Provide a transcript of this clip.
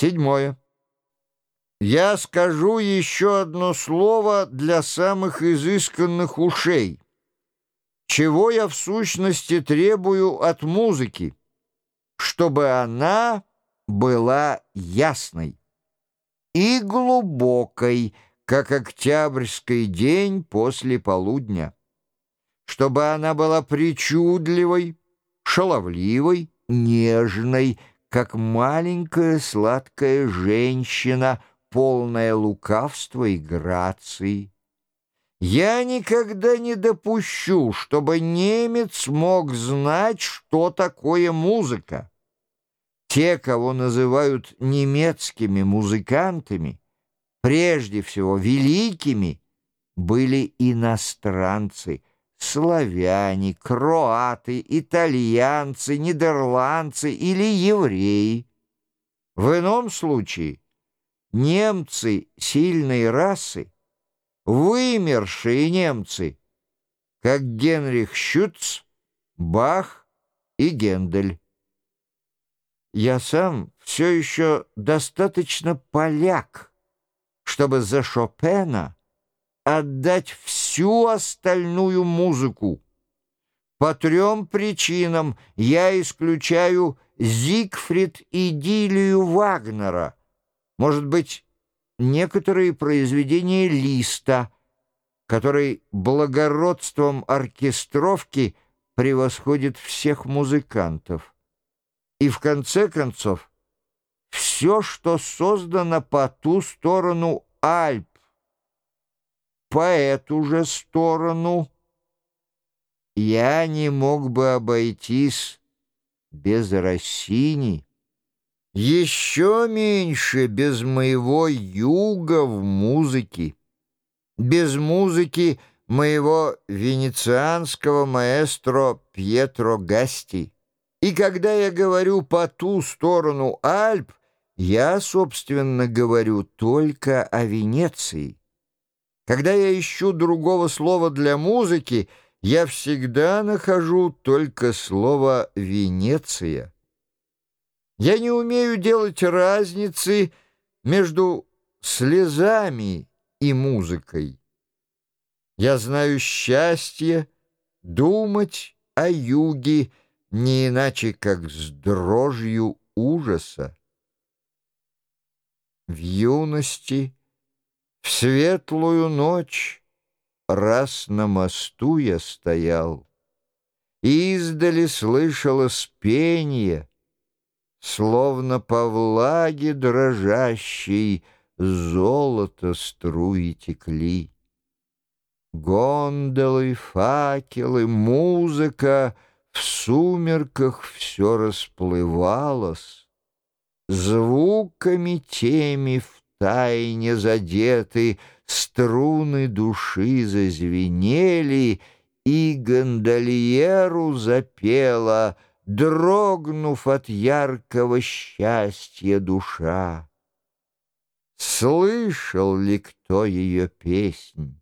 Седьмое. Я скажу еще одно слово для самых изысканных ушей. Чего я в сущности требую от музыки? Чтобы она была ясной и глубокой, как октябрьский день после полудня. Чтобы она была причудливой, шаловливой, нежной, как маленькая сладкая женщина, полная лукавства и грации. Я никогда не допущу, чтобы немец мог знать, что такое музыка. Те, кого называют немецкими музыкантами, прежде всего великими, были иностранцы, славяне, кроаты, итальянцы, нидерландцы или евреи. В ином случае немцы сильной расы вымершие немцы, как Генрих Щуц, Бах и Гендель. Я сам все еще достаточно поляк, чтобы за Шопена отдать всю остальную музыку. По трем причинам я исключаю Зигфрид идиллию Вагнера. Может быть, некоторые произведения Листа, который благородством оркестровки превосходит всех музыкантов. И в конце концов, все, что создано по ту сторону Альп, по эту же сторону, я не мог бы обойтись без Россини. Еще меньше без моего юга в музыке, без музыки моего венецианского маэстро Пьетро Гасти. И когда я говорю по ту сторону Альп, я, собственно, говорю только о Венеции. Когда я ищу другого слова для музыки, я всегда нахожу только слово «Венеция». Я не умею делать разницы между слезами и музыкой. Я знаю счастье думать о юге не иначе, как с дрожью ужаса. В юности, в светлую ночь, раз на мосту я стоял, издали слышалось пение — Словно по влаге дрожащей Золото струи текли. Гондолы, факелы, музыка В сумерках все расплывалось, Звуками теми в тайне задеты Струны души зазвенели, И гондольеру запела — дрогнув от яркого счастья душа. Слышал ли кто ее песнь?